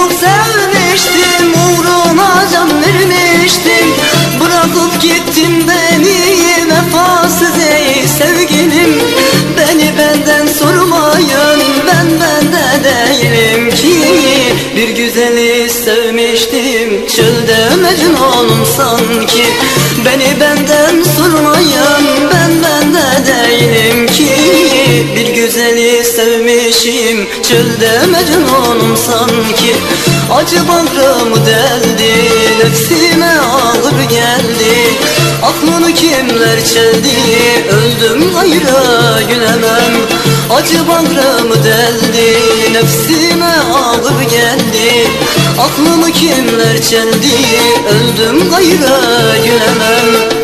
çok sevmiştim Uğruna can vermiştim. Bırakıp gittin beni vefasız ey sevgilim. Beni benden sormayın ben bende değilim ki Bir güzeli sevmiştim. Çölde mecnunum sanki. Beni benden sormayın. Çölde mecnunum sanki. Acı bağrımı deldi Nefsime ağır geldi. Aklını kimler çeldi Öldüm gayrı gülemem. Acı bağrımı deldi Nefsime ağır geldi. Aklımı kimler çeldi Öldüm gayrı gülemem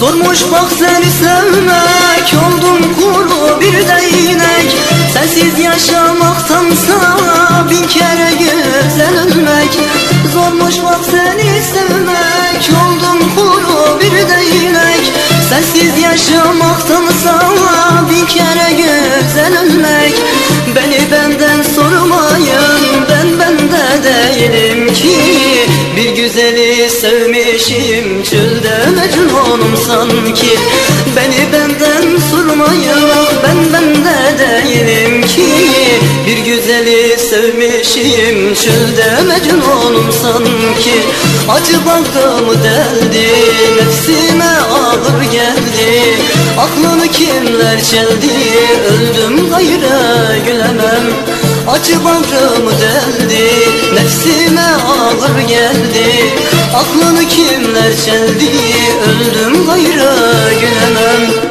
Zormuş bak seni sevmek Oldum kuru bir değnek Sensiz yaşamaktansa Bin kere güzel ölmek Zormuş bak seni sevmek Oldum kuru bir değnek Sensiz yaşamaktansa Bin kere güzel ölmek Beni benden sormayın Ben bende değilim ki Bir güzeli sevmişim Çölde mecnunum sanki. Beni benden sormayın Ben bende değilim ki. Bir güzeli sevmişim Çölde mecnunum sanki. Acı bağrımı deldi Nefsime ağır geldi. Aklını kimler çeldi Öldüm gayrı gülemem. Acı bağrımı deldi Nefsime ağır geldi Aklını kimler çeldi? Öldüm gayrı gülemem